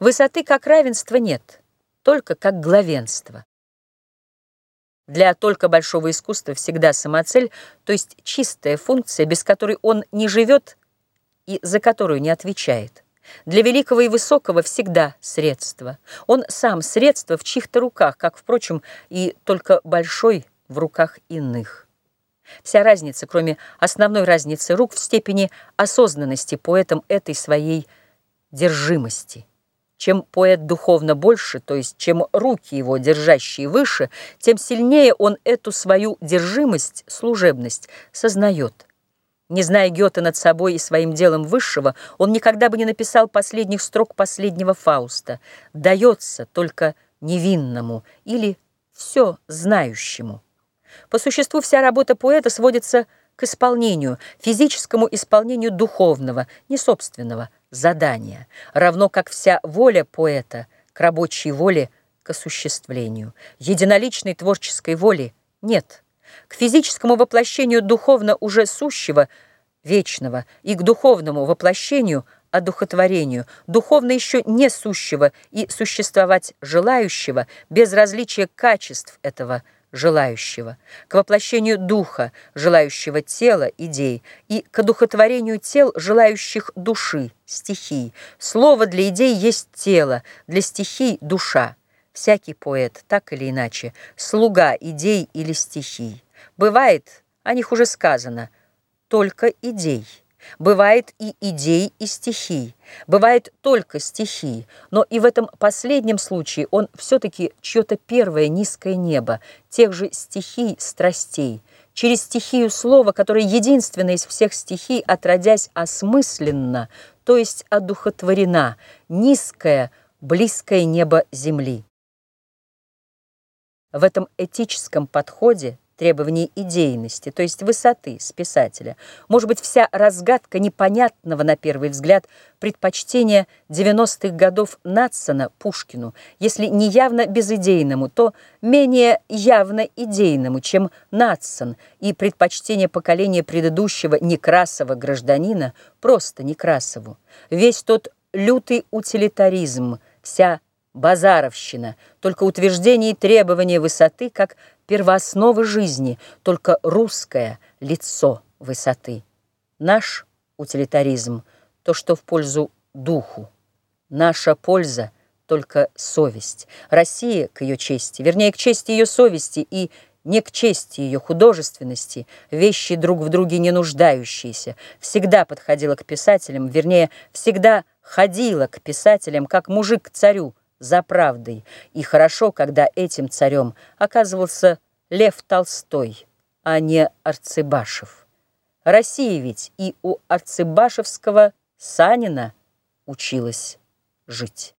Высоты как равенства нет, только как главенство. Для только большого искусства всегда самоцель, то есть чистая функция, без которой он не живет и за которую не отвечает. Для великого и высокого всегда средство. Он сам средство в чьих-то руках, как, впрочем, и только большой в руках иных. Вся разница, кроме основной разницы рук, в степени осознанности поэтом этой своей держимости. Чем поэт духовно больше, то есть чем руки его, держащие выше, тем сильнее он эту свою держимость, служебность сознает. Не зная Гёте над собой и своим делом высшего, он никогда бы не написал последних строк последнего Фауста. Дается только невинному или все знающему. По существу вся работа поэта сводится к исполнению, физическому исполнению духовного, не собственного, задания, равно как вся воля поэта к рабочей воле, к осуществлению. Единоличной творческой воли нет – к физическому воплощению духовно уже сущего, вечного, и к духовному воплощению, одухотворению, духовно еще не сущего и существовать желающего, без различия качеств этого желающего, к воплощению духа, желающего тела, идей, и к одухотворению тел, желающих души, стихий. Слово для идей есть тело, для стихий – душа. Всякий поэт, так или иначе, слуга идей или стихий. Бывает, о них уже сказано, только идей. Бывает и идей, и стихий. Бывает только стихии, но и в этом последнем случае он все-таки чье-то первое низкое небо, тех же стихий, страстей, через стихию слова, которое единственное из всех стихий, отродясь осмысленно, то есть одухотворена, низкое, близкое небо земли. В этом этическом подходе требований идейности, то есть высоты с писателя, может быть вся разгадка непонятного на первый взгляд предпочтения 90-х годов Натсона Пушкину, если не явно безидейному, то менее явно идейному, чем Натсон, и предпочтение поколения предыдущего Некрасова гражданина просто Некрасову. Весь тот лютый утилитаризм, вся базаровщина, только утверждение и требование высоты как первоосновы жизни, только русское лицо высоты. Наш утилитаризм – то, что в пользу духу. Наша польза – только совесть. Россия к ее чести, вернее, к чести ее совести и не к чести ее художественности, вещи друг в друге не нуждающиеся, всегда подходила к писателям, вернее, всегда ходила к писателям, как мужик к царю, за правдой, и хорошо, когда этим царем оказывался Лев Толстой, а не Арцебашев. Россия ведь и у Арцебашевского Санина училась жить.